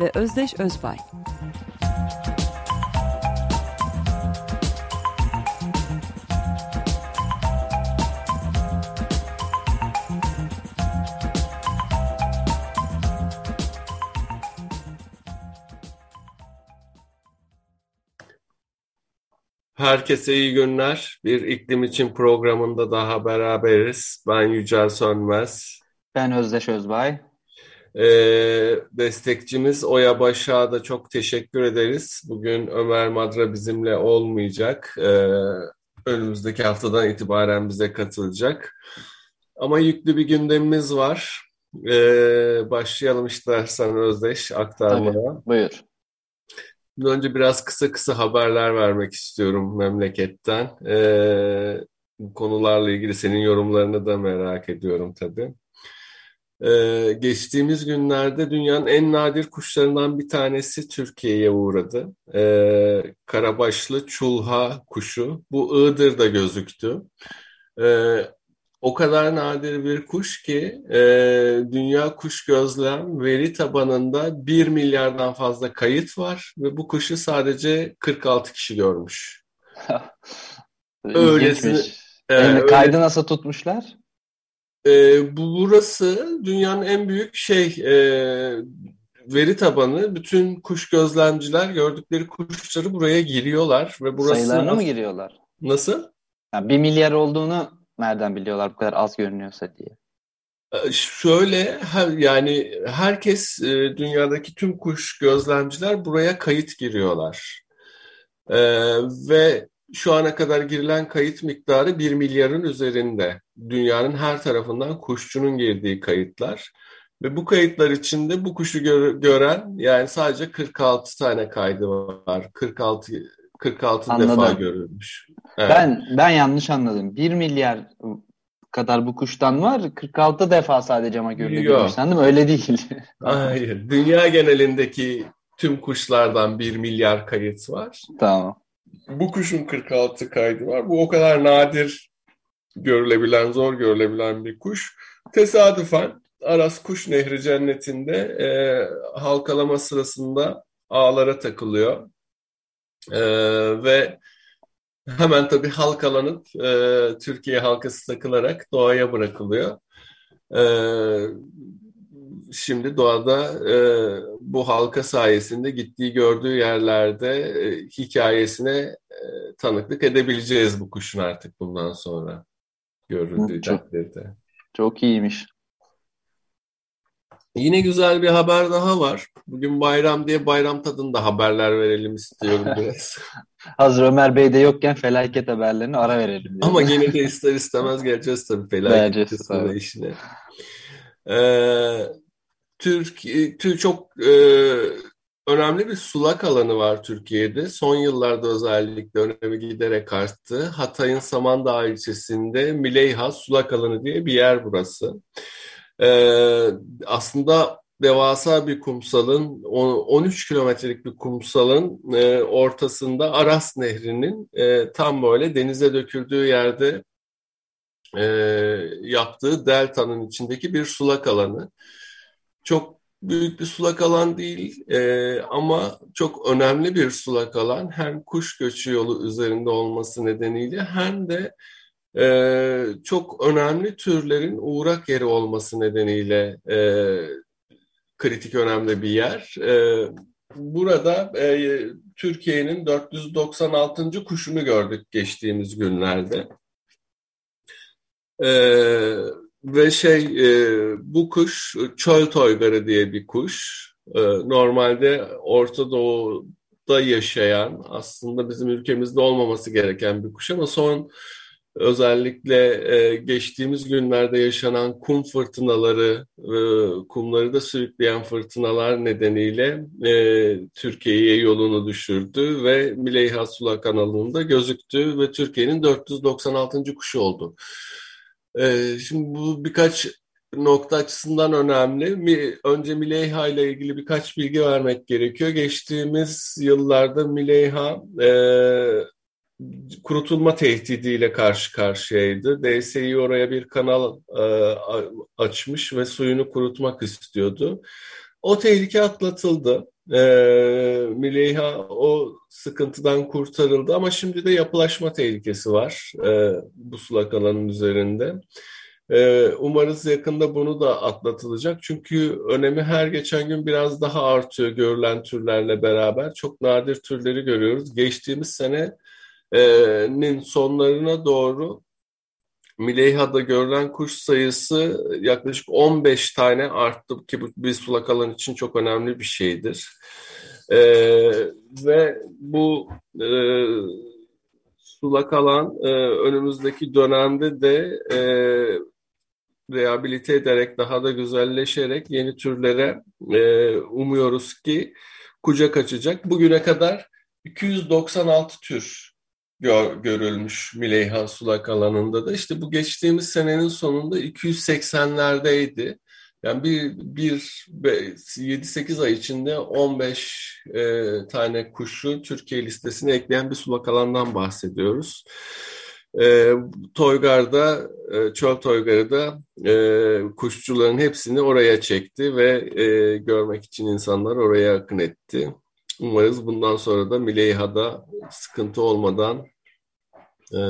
ve Özdeş Özbay. Herkese iyi günler. Bir iklim için programında daha beraberiz. Ben Yücel Sönmez. Ben Özdeş Özbay. Ee, destekçimiz Oya Başak'a da çok teşekkür ederiz. Bugün Ömer Madra bizimle olmayacak. Ee, önümüzdeki haftadan itibaren bize katılacak. Ama yüklü bir gündemimiz var. Ee, başlayalım istersen Özdeş aktarmaya. Tabii, buyur. Önce biraz kısa kısa haberler vermek istiyorum memleketten. Ee, bu konularla ilgili senin yorumlarını da merak ediyorum tabii. Ee, geçtiğimiz günlerde dünyanın en nadir kuşlarından bir tanesi Türkiye'ye uğradı. Ee, karabaşlı çulha kuşu. Bu Iğdır'da gözüktü. Ee, o kadar nadir bir kuş ki e, Dünya Kuş Gözlem veri tabanında 1 milyardan fazla kayıt var ve bu kuşu sadece 46 kişi görmüş. Öylesine. E, yani kaydı nasıl tutmuşlar? E, bu burası dünyanın en büyük şey e, veri tabanı. Bütün kuş gözlemciler gördükleri kuşları buraya giriyorlar ve burası sayılarına mı giriyorlar? Nasıl? Yani bir milyar olduğunu nereden biliyorlar bu kadar az görünüyorsa diye. Şöyle yani herkes dünyadaki tüm kuş gözlemciler buraya kayıt giriyorlar. Ee, ve şu ana kadar girilen kayıt miktarı 1 milyarın üzerinde. Dünyanın her tarafından kuşçunun girdiği kayıtlar. Ve bu kayıtlar içinde bu kuşu gör, gören yani sadece 46 tane kaydı var. 46 46 Anladım. defa görülmüş. Evet. Ben ben yanlış anladım. 1 milyar kadar bu kuştan var. 46 defa sadece ama görülüyor sandım. Öyle değil. Hayır. Dünya genelindeki tüm kuşlardan 1 milyar kayıt var. Tamam. Bu kuşun 46 kaydı var. Bu o kadar nadir görülebilen, zor görülebilen bir kuş. Tesadüfen Aras Kuş Nehri Cenneti'nde e, halkalama sırasında ağlara takılıyor. E, ve hemen tabii halkalanıp e, Türkiye halkası takılarak doğaya bırakılıyor. E, şimdi doğada e, bu halka sayesinde gittiği gördüğü yerlerde e, hikayesine e, tanıklık edebileceğiz bu kuşun artık bundan sonra görüldüğü takdirde. Çok iyiymiş. Yine güzel bir haber daha var. Bugün bayram diye bayram tadında haberler verelim istiyorum biraz. Hazır Ömer Bey de yokken felaket haberlerini ara verelim. Diyorum. Ama yine de ister istemez geleceğiz tabii felaket işine. Ee, Türk, Türk çok e, önemli bir sulak alanı var Türkiye'de. Son yıllarda özellikle önemi giderek arttı. Hatay'ın Samandağ ilçesinde Mileyha sulak alanı diye bir yer burası. Ee, aslında devasa bir kumsalın, 13 kilometrelik bir kumsalın e, ortasında Aras Nehri'nin e, tam böyle denize döküldüğü yerde e, yaptığı deltanın içindeki bir sulak alanı. Çok büyük bir sulak alan değil ama çok önemli bir sulak alan. Hem kuş göçü yolu üzerinde olması nedeniyle hem de e, çok önemli türlerin uğrak yeri olması nedeniyle e, kritik önemli bir yer. E, burada e, Türkiye'nin 496. kuşunu gördük geçtiğimiz günlerde. E, ve şey e, bu kuş çöl toygarı diye bir kuş. E, normalde Orta Doğu'da yaşayan aslında bizim ülkemizde olmaması gereken bir kuş ama son Özellikle e, geçtiğimiz günlerde yaşanan kum fırtınaları, e, kumları da sürükleyen fırtınalar nedeniyle e, Türkiye'ye yolunu düşürdü ve Mileyha Sula kanalında gözüktü ve Türkiye'nin 496. kuşu oldu. E, şimdi bu birkaç nokta açısından önemli. Önce Mileyha ile ilgili birkaç bilgi vermek gerekiyor. Geçtiğimiz yıllarda Mileyha e, kurutulma tehdidiyle karşı karşıyaydı. DSİ oraya bir kanal e, açmış ve suyunu kurutmak istiyordu. O tehlike atlatıldı. E, Mileyha o sıkıntıdan kurtarıldı ama şimdi de yapılaşma tehlikesi var e, bu sulak alanın üzerinde. E, umarız yakında bunu da atlatılacak. Çünkü önemi her geçen gün biraz daha artıyor görülen türlerle beraber. Çok nadir türleri görüyoruz. Geçtiğimiz sene nin sonlarına doğru Mileyha'da görülen kuş sayısı yaklaşık 15 tane arttı ki bu bir sulak alan için çok önemli bir şeydir. E, ve bu e, sulak alan e, önümüzdeki dönemde de e, rehabilite ederek daha da güzelleşerek yeni türlere e, umuyoruz ki kucak açacak. Bugüne kadar 296 tür gör, görülmüş Mileyha Sulak alanında da. işte bu geçtiğimiz senenin sonunda 280'lerdeydi. Yani bir, bir 7-8 ay içinde 15 e, tane kuşu Türkiye listesine ekleyen bir sulak alandan bahsediyoruz. E, Toygar'da, e, Çöl Toygar'da e, kuşçuların hepsini oraya çekti ve e, görmek için insanlar oraya akın etti. Umarız bundan sonra da Mileyha'da sıkıntı olmadan e,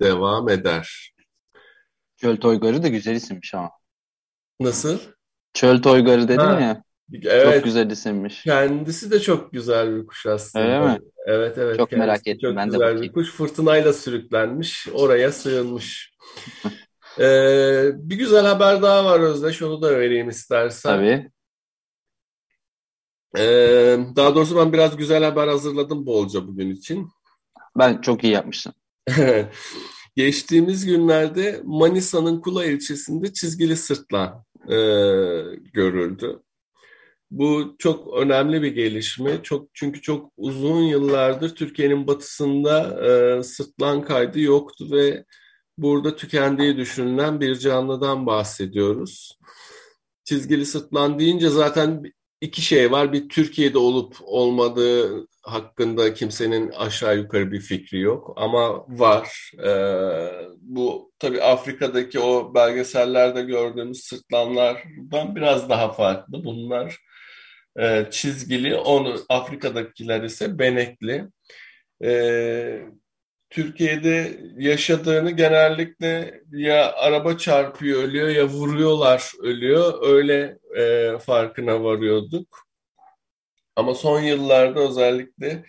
devam eder. Çöl Toygarı da güzel isimmiş ama. Nasıl? Çöl Toygarı dedim ha. ya. Evet. Çok güzel isimmiş. Kendisi de çok güzel bir kuş aslında. Öyle mi? Evet evet. Çok merak ettim. Çok ben güzel de bakayım. bir kuş. Fırtınayla sürüklenmiş. Oraya sığınmış. ee, bir güzel haber daha var Özdeş. Onu da vereyim istersen. Tabii. Ee, daha doğrusu ben biraz güzel haber hazırladım bolca bugün için. Ben çok iyi yapmışsın. Geçtiğimiz günlerde Manisa'nın Kula ilçesinde çizgili sırtlan e, görüldü. Bu çok önemli bir gelişme. Çok çünkü çok uzun yıllardır Türkiye'nin batısında e, sırtlan kaydı yoktu ve burada tükendiği düşünülen bir canlıdan bahsediyoruz. Çizgili sırtlan deyince zaten iki şey var. Bir Türkiye'de olup olmadığı hakkında kimsenin aşağı yukarı bir fikri yok ama var. Ee, bu tabii Afrika'daki o belgesellerde gördüğümüz sırtlanlardan biraz daha farklı. Bunlar e, çizgili, onu Afrika'dakiler ise benekli. E, Türkiye'de yaşadığını genellikle ya araba çarpıyor ölüyor ya vuruyorlar ölüyor. Öyle e, farkına varıyorduk. Ama son yıllarda özellikle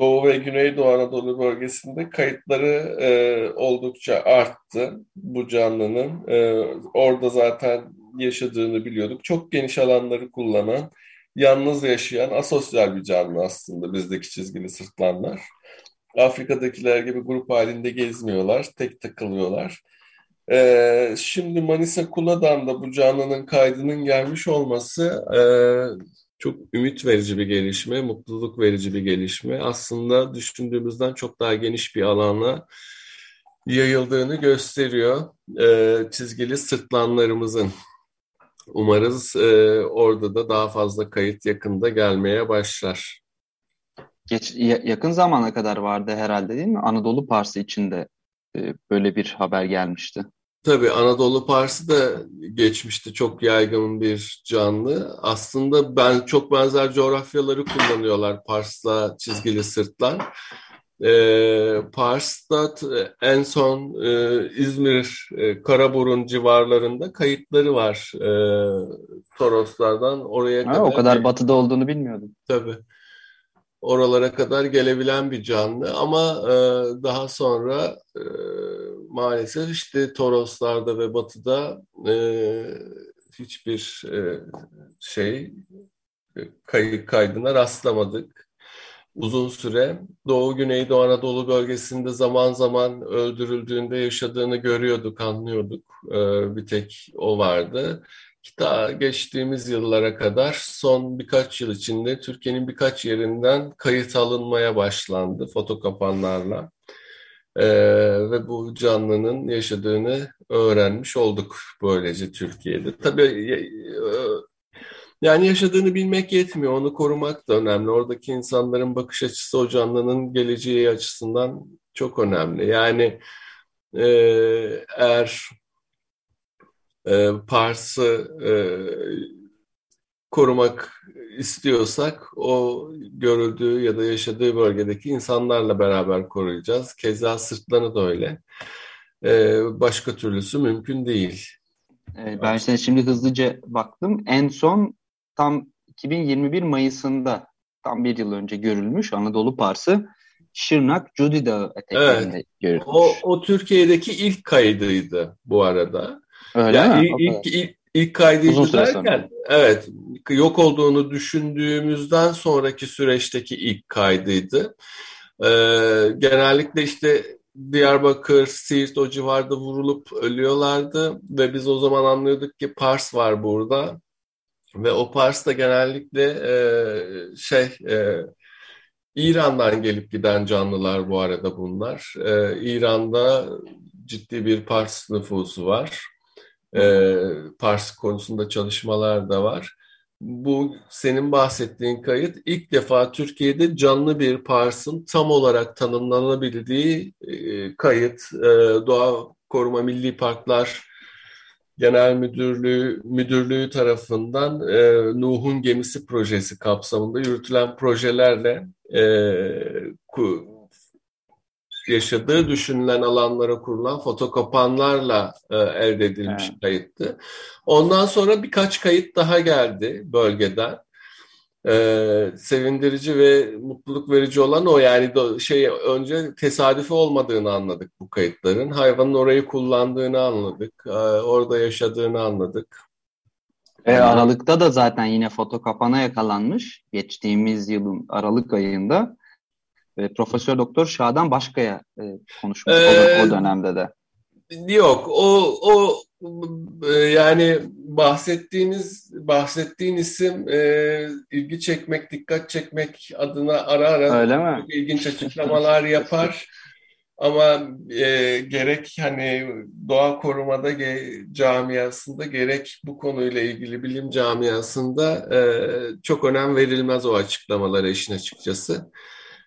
Doğu ve Güneydoğu Anadolu bölgesinde kayıtları e, oldukça arttı bu canlının. E, orada zaten yaşadığını biliyorduk. Çok geniş alanları kullanan, yalnız yaşayan asosyal bir canlı aslında bizdeki çizgili sırtlanlar. Afrika'dakiler gibi grup halinde gezmiyorlar, tek takılıyorlar. Ee, şimdi Manisa Kula'dan da bu canlının kaydının gelmiş olması e, çok ümit verici bir gelişme, mutluluk verici bir gelişme. Aslında düşündüğümüzden çok daha geniş bir alana yayıldığını gösteriyor e, çizgili sırtlanlarımızın. Umarız e, orada da daha fazla kayıt yakında gelmeye başlar. Geç, yakın zamana kadar vardı herhalde değil mi? Anadolu Parsı içinde e, böyle bir haber gelmişti. Tabii Anadolu Parsı da geçmişte çok yaygın bir canlı. Aslında ben çok benzer coğrafyaları kullanıyorlar Pars'la çizgili sırtlar. Ee, Pars'ta en son e, İzmir, e, Karaburun civarlarında kayıtları var e, Toroslardan. Oraya ha, kadar. O kadar batıda olduğunu bilmiyordum. Tabii oralara kadar gelebilen bir canlı ama e, daha sonra e, maalesef işte Toroslarda ve Batı'da e, hiçbir e, şey kay, kaydına rastlamadık. uzun süre. Doğu Güneydoğu Anadolu bölgesinde zaman zaman öldürüldüğünde yaşadığını görüyorduk, anlıyorduk. Ee, bir tek o vardı. Daha geçtiğimiz yıllara kadar son birkaç yıl içinde Türkiye'nin birkaç yerinden kayıt alınmaya başlandı fotokapanlarla. Ee, ve bu canlının yaşadığını öğrenmiş olduk böylece Türkiye'de. Tabii e, yani yaşadığını bilmek yetmiyor, onu korumak da önemli. Oradaki insanların bakış açısı o canlının geleceği açısından çok önemli. Yani e, eğer e, Pars'ı e, korumak istiyorsak o görüldüğü ya da yaşadığı bölgedeki insanlarla beraber koruyacağız. Keza sırtlanı da öyle. E, başka türlüsü mümkün değil. E, ben işte şimdi hızlıca baktım. En son tam 2021 Mayıs'ında tam bir yıl önce görülmüş Anadolu Parsı Şırnak Cudi Dağı eteklerinde evet. görülmüş. O, o Türkiye'deki ilk kaydıydı bu arada. Öyle yani mi? Ilk, ilk, ilk, ilk kaydıydı derken evet yok olduğunu düşündüğümüzden sonraki süreçteki ilk kaydıydı. Ee, genellikle işte Diyarbakır, Siirt o civarda vurulup ölüyorlardı ve biz o zaman anlıyorduk ki Pars var burada ve o Pars da genellikle e, şey e, İran'dan gelip giden canlılar bu arada bunlar. E, İran'da ciddi bir Pars nüfusu var. E, Pars konusunda çalışmalar da var. Bu senin bahsettiğin kayıt ilk defa Türkiye'de canlı bir Pars'ın tam olarak tanımlanabildiği e, kayıt. E, Doğa Koruma Milli Parklar Genel Müdürlüğü Müdürlüğü tarafından e, Nuh'un gemisi projesi kapsamında yürütülen projelerle e, yaşadığı düşünülen alanlara kurulan fotokopanlarla e, elde edilmiş evet. kayıttı. Ondan sonra birkaç kayıt daha geldi bölgeden. Ee, sevindirici ve mutluluk verici olan o yani do, şey önce tesadüfi olmadığını anladık bu kayıtların. Hayvanın orayı kullandığını anladık. Ee, orada yaşadığını anladık. E, Aralık'ta da zaten yine foto kapana yakalanmış. Geçtiğimiz yılın Aralık ayında. E, Profesör Doktor Şadan Başkaya e, konuşmuş ee, o, o dönemde de. Yok o o e, yani bahsettiğiniz bahsettiğin isim e, ilgi çekmek, dikkat çekmek adına ara ara Öyle mi? ilginç açıklamalar yapar. Ama e, gerek hani doğa korumada ge, camiasında gerek bu konuyla ilgili bilim camiasında e, çok önem verilmez o açıklamalara işin açıkçası.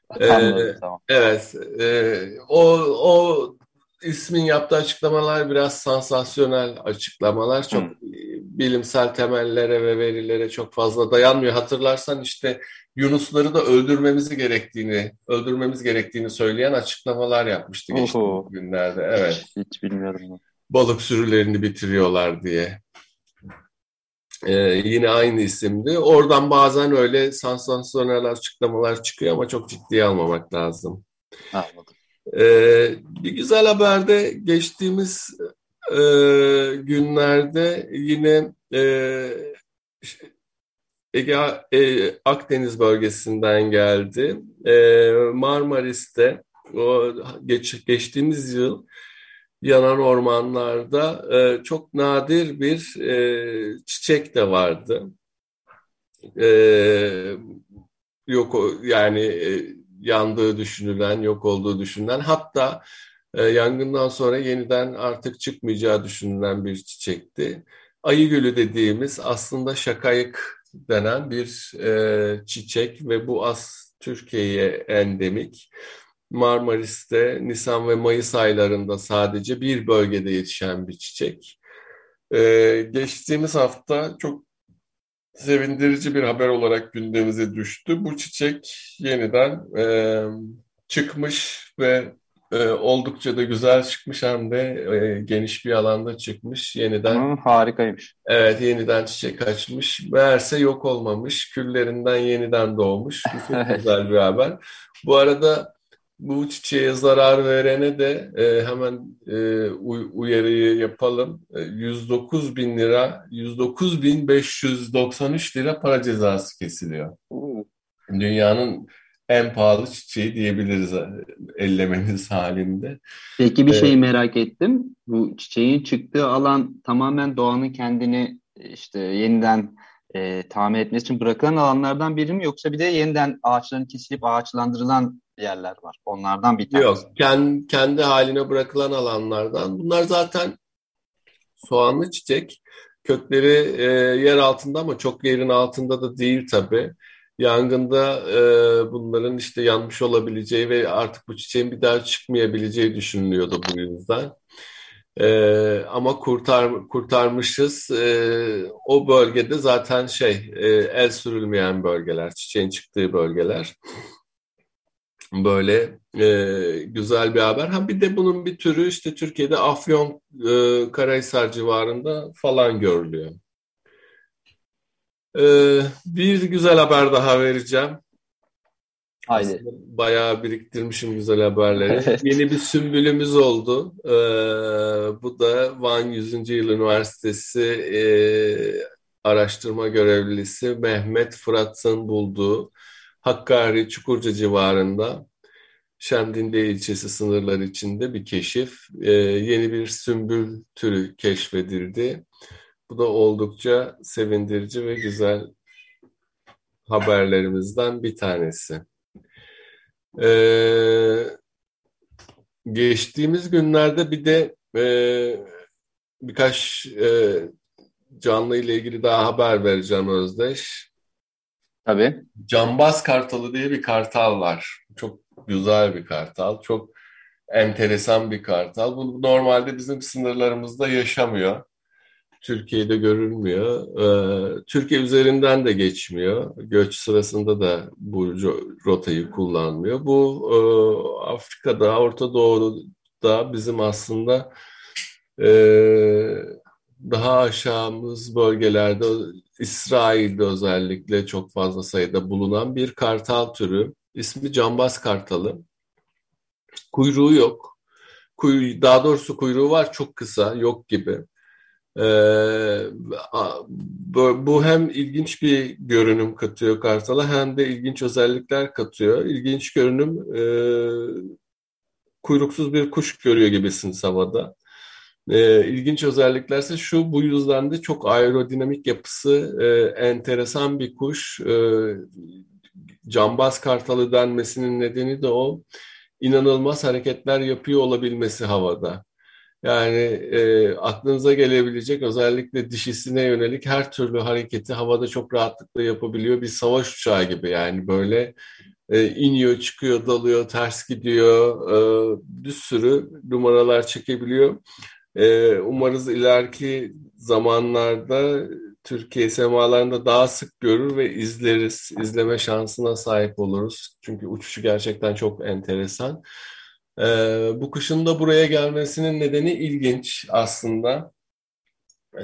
Anladım, ee, tamam. Evet, e, o, o ismin yaptığı açıklamalar biraz sansasyonel açıklamalar. Çok hmm. bilimsel temellere ve verilere çok fazla dayanmıyor. Hatırlarsan işte Yunusları da öldürmemizi gerektiğini, öldürmemiz gerektiğini söyleyen açıklamalar yapmıştı geçtiğimiz günlerde. Evet. Hiç, hiç bilmiyorum. Balık sürülerini bitiriyorlar diye. Ee, yine aynı isimdi. Oradan bazen öyle sansasyonel açıklamalar çıkıyor ama çok ciddiye almamak lazım. Anladım. Ee, bir güzel haber de geçtiğimiz e, günlerde yine e, Ege e, Akdeniz bölgesinden geldi. E, Marmaris'te o geç, geçtiğimiz yıl yanan ormanlarda e, çok nadir bir e, çiçek de vardı. E, yok yani e, yandığı düşünülen, yok olduğu düşünülen hatta e, yangından sonra yeniden artık çıkmayacağı düşünülen bir çiçekti. Ayı gülü dediğimiz aslında şakayık denen bir e, çiçek ve bu as Türkiye'ye endemik. Marmaris'te Nisan ve Mayıs aylarında sadece bir bölgede yetişen bir çiçek. Ee, geçtiğimiz hafta çok sevindirici bir haber olarak gündemimize düştü. Bu çiçek yeniden e, çıkmış ve e, oldukça da güzel çıkmış hem de e, geniş bir alanda çıkmış. Yeniden Hı, harikaymış. Evet, yeniden çiçek açmış. Meğerse yok olmamış. Küllerinden yeniden doğmuş. Bu çok güzel bir haber. Bu arada bu çiçeğe zarar verene de e, hemen e, uyarıyı yapalım. E, 109 bin lira, 109 bin 593 lira para cezası kesiliyor. Dünyanın en pahalı çiçeği diyebiliriz ellemeniz halinde. Peki bir ee, şeyi merak ettim. Bu çiçeğin çıktığı alan tamamen doğanın kendini işte yeniden e, tamir etmesi için bırakılan alanlardan biri mi yoksa bir de yeniden ağaçların kesilip ağaçlandırılan yerler var. Onlardan bir tanesi. Yok, kendi, kendi haline bırakılan alanlardan. Bunlar zaten soğanlı çiçek. Kökleri e, yer altında ama çok yerin altında da değil tabii. Yangında e, bunların işte yanmış olabileceği ve artık bu çiçeğin bir daha çıkmayabileceği düşünülüyordu bu yüzden. E, ama kurtar kurtarmışız. E, o bölgede zaten şey e, el sürülmeyen bölgeler, çiçeğin çıktığı bölgeler. Böyle e, güzel bir haber. Ha bir de bunun bir türü işte Türkiye'de Afyon, e, Karahisar civarında falan görülüyor. E, bir güzel haber daha vereceğim. Haydi. Aslında bayağı biriktirmişim güzel haberleri. Evet. Yeni bir sümbülümüz oldu. Ee, bu da Van 100. Yıl Üniversitesi e, araştırma görevlisi Mehmet Fırat'ın bulduğu Hakkari Çukurca civarında Şemdinli ilçesi sınırları içinde bir keşif. Ee, yeni bir sümbül türü keşfedildi. Bu da oldukça sevindirici ve güzel haberlerimizden bir tanesi. Ee, geçtiğimiz günlerde bir de e, birkaç e, canlı ile ilgili daha haber vereceğim Özdeş. Tabii. Cambaz kartalı diye bir kartal var. Çok güzel bir kartal. Çok enteresan bir kartal. Bu normalde bizim sınırlarımızda yaşamıyor. Türkiye'de görülmüyor. Ee, Türkiye üzerinden de geçmiyor. Göç sırasında da bu rotayı kullanmıyor. Bu e, Afrika'da, Orta Doğu'da bizim aslında e, daha aşağımız bölgelerde, İsrail'de özellikle çok fazla sayıda bulunan bir kartal türü. İsmi cambaz kartalı. Kuyruğu yok. Kuy, daha doğrusu kuyruğu var çok kısa, yok gibi. Ee, bu hem ilginç bir görünüm katıyor Kartal'a hem de ilginç özellikler katıyor. İlginç görünüm e, kuyruksuz bir kuş görüyor gibisiniz havada. E, ilginç özelliklerse şu bu yüzden de çok aerodinamik yapısı e, enteresan bir kuş. E, cambaz kartalı denmesinin nedeni de o. inanılmaz hareketler yapıyor olabilmesi havada. Yani e, aklınıza gelebilecek özellikle dişisine yönelik her türlü hareketi havada çok rahatlıkla yapabiliyor. Bir savaş uçağı gibi yani böyle e, iniyor, çıkıyor, dalıyor, ters gidiyor. E, bir sürü numaralar çekebiliyor. E, umarız ileriki zamanlarda Türkiye semalarında daha sık görür ve izleriz. İzleme şansına sahip oluruz. Çünkü uçuşu gerçekten çok enteresan. Ee, bu kuşun da buraya gelmesinin nedeni ilginç aslında.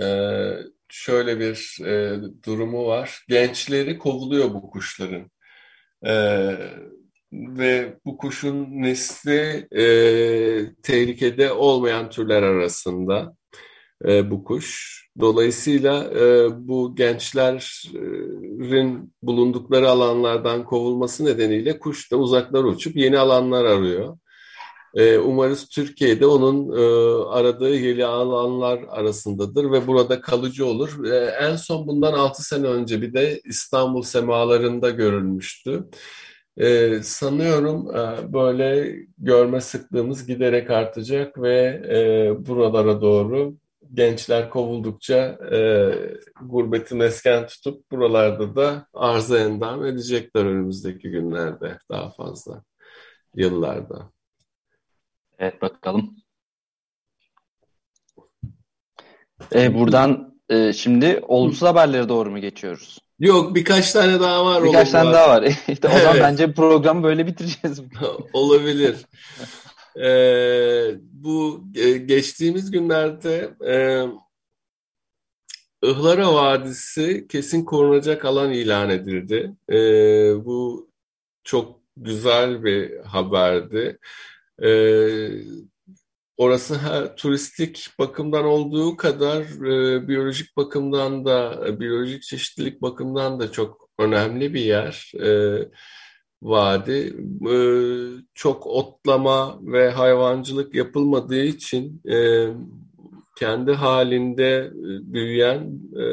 Ee, şöyle bir e, durumu var. Gençleri kovuluyor bu kuşların. Ee, ve bu kuşun nesli e, tehlikede olmayan türler arasında e, bu kuş. Dolayısıyla e, bu gençlerin bulundukları alanlardan kovulması nedeniyle kuş da uzaklara uçup yeni alanlar arıyor. E, umarız Türkiye'de onun e, aradığı yeni alanlar arasındadır ve burada kalıcı olur. E, en son bundan 6 sene önce bir de İstanbul semalarında görülmüştü. E, sanıyorum e, böyle görme sıklığımız giderek artacak ve e, buralara doğru gençler kovuldukça e, gurbeti mesken tutup buralarda da arıza endam edecekler önümüzdeki günlerde daha fazla yıllarda. Evet bakalım. Ee, buradan e, şimdi olumsuz haberlere doğru mu geçiyoruz? Yok birkaç tane daha var. Birkaç tane var. daha var. işte o zaman bence programı böyle bitireceğiz. Olabilir. ee, bu e, geçtiğimiz günlerde e, Ihlara Vadisi kesin korunacak alan ilan edildi. E, bu çok güzel bir haberdi. Ee, orası her, turistik bakımdan olduğu kadar e, biyolojik bakımdan da, e, biyolojik çeşitlilik bakımdan da çok önemli bir yer. E, vadi. E, çok otlama ve hayvancılık yapılmadığı için e, kendi halinde e, büyüyen e,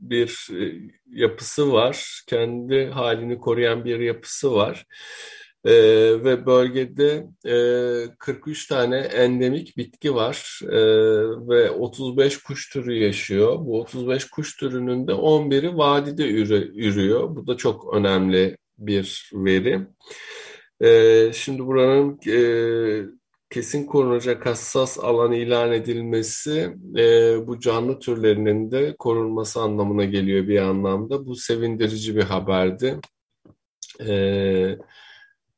bir e, yapısı var. Kendi halini koruyan bir yapısı var. E, ve bölgede e, 43 tane endemik bitki var e, ve 35 kuş türü yaşıyor. Bu 35 kuş türünün de 11'i vadide ürüyor. Bu da çok önemli bir veri. E, şimdi buranın e, kesin korunacak hassas alan ilan edilmesi e, bu canlı türlerinin de korunması anlamına geliyor bir anlamda. Bu sevindirici bir haberdi. E,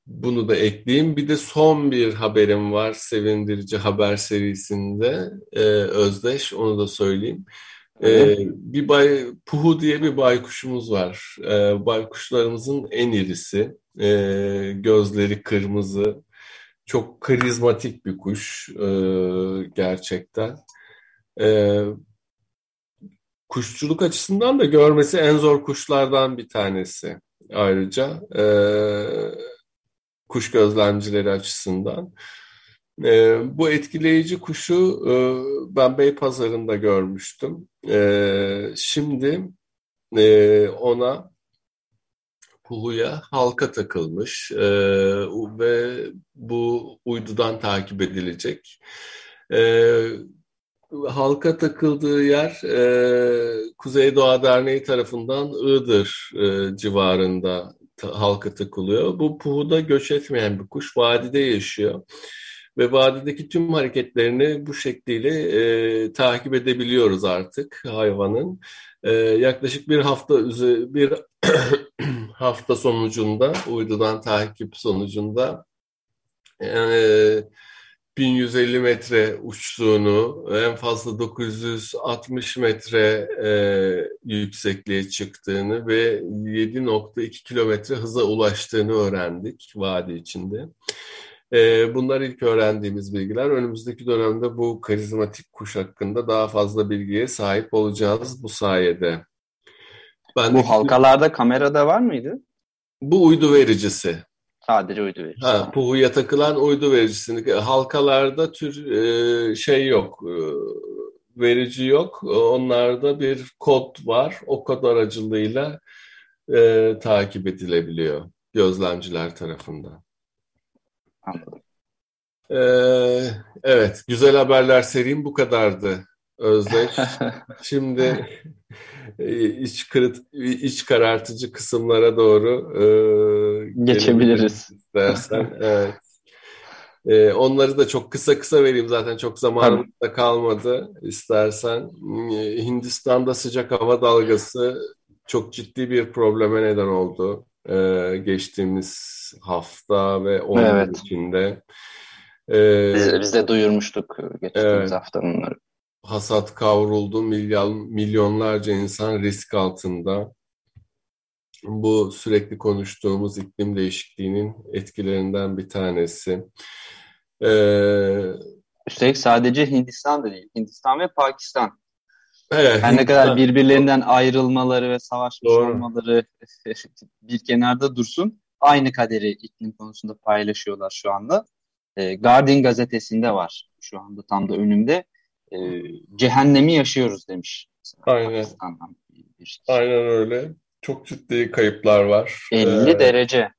bunu da ekleyeyim. Bir de son bir haberim var sevindirici haber serisinde e, Özdeş onu da söyleyeyim. Ee, bir bay, Puhu diye bir baykuşumuz var. Ee, baykuşlarımızın en irisi. Ee, gözleri kırmızı, çok karizmatik bir kuş e, gerçekten. E, kuşçuluk açısından da görmesi en zor kuşlardan bir tanesi ayrıca. E, kuş gözlemcileri açısından. E, bu etkileyici kuşu e, ben Beypazarı'nda görmüştüm. E, şimdi e, ona Hulu'ya halka takılmış e, ve bu uydudan takip edilecek. E, halka takıldığı yer e, Kuzey Doğa Derneği tarafından Iğdır e, civarında halka takılıyor. Bu puhuda göç etmeyen bir kuş, vadide yaşıyor. Ve vadideki tüm hareketlerini bu şekliyle e, takip edebiliyoruz artık hayvanın. E, yaklaşık bir hafta bir hafta sonucunda, uydudan takip sonucunda yani 1150 metre uçtuğunu, en fazla 960 metre e, yüksekliğe çıktığını ve 7.2 kilometre hıza ulaştığını öğrendik vadi içinde. E, bunlar ilk öğrendiğimiz bilgiler. Önümüzdeki dönemde bu karizmatik kuş hakkında daha fazla bilgiye sahip olacağız bu sayede. Ben bu halkalarda kamera da var mıydı? Bu uydu vericisi. Sadece uydu vericisi. Ha, Puhu'ya takılan uydu vericisini. Halkalarda tür e, şey yok. E, verici yok. Onlarda bir kod var. O kod aracılığıyla e, takip edilebiliyor gözlemciler tarafından. Anladım. Ee, evet, güzel haberler serim bu kadardı Özdeş. Şimdi e, iç, kırıt, iç karartıcı kısımlara doğru e, geçebiliriz. Istersen. evet. E, onları da çok kısa kısa vereyim zaten çok zamanımız da kalmadı istersen. E, Hindistan'da sıcak hava dalgası çok ciddi bir probleme neden oldu. E, geçtiğimiz hafta ve onun evet. içinde. Ee, biz, biz de duyurmuştuk geçtiğimiz evet, haftanın hasat kavruldu, milyon, milyonlarca insan risk altında. Bu sürekli konuştuğumuz iklim değişikliğinin etkilerinden bir tanesi. Ee, Üstelik sadece Hindistan da değil, Hindistan ve Pakistan. Evet, Her ne kadar birbirlerinden ayrılmaları ve savaşmış Doğru. olmaları bir kenarda dursun, aynı kaderi iklim konusunda paylaşıyorlar şu anda. E, Guardian gazetesinde var şu anda tam da önümde e, cehennemi yaşıyoruz demiş. Aynen. Bir, Aynen öyle. Çok ciddi kayıplar var. 50 ee, derece.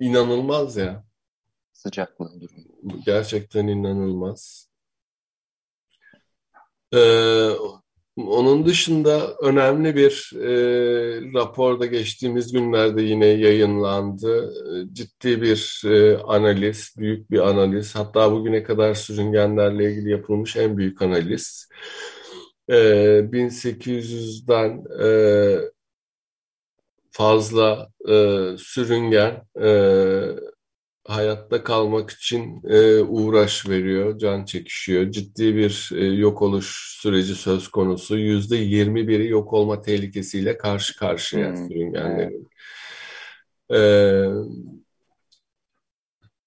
İnanılmaz ya. Sıcaklığı durumu. Gerçekten inanılmaz. Ee, onun dışında önemli bir e, rapor da geçtiğimiz günlerde yine yayınlandı. Ciddi bir e, analiz, büyük bir analiz. Hatta bugüne kadar sürüngenlerle ilgili yapılmış en büyük analiz. E, 1800'den e, fazla e, sürüngen e, hayatta kalmak için e, uğraş veriyor, can çekişiyor. Ciddi bir e, yok oluş süreci söz konusu. Yüzde yirmi biri yok olma tehlikesiyle karşı karşıya hmm. sürüngenlerin. E,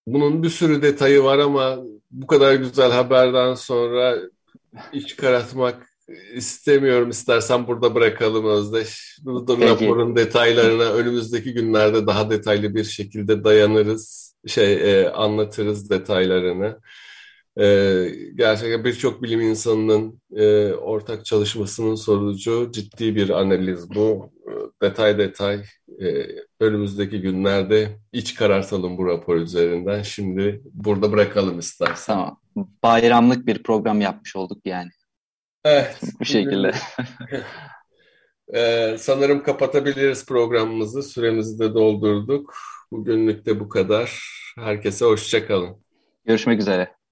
bunun bir sürü detayı var ama bu kadar güzel haberden sonra iç karartmak istemiyorum. İstersen burada bırakalım Özdeş. Bu raporun detaylarına önümüzdeki günlerde daha detaylı bir şekilde dayanırız. Şey e, anlatırız detaylarını. E, gerçekten birçok bilim insanının e, ortak çalışmasının sonucu ciddi bir analiz bu. E, detay detay e, önümüzdeki günlerde iç karartalım bu rapor üzerinden. Şimdi burada bırakalım istersen. Tamam. Bayramlık bir program yapmış olduk yani. Evet. Bu şekilde. ee, sanırım kapatabiliriz programımızı. Süremizi de doldurduk. Bugünlük de bu kadar. Herkese hoşçakalın. Görüşmek üzere.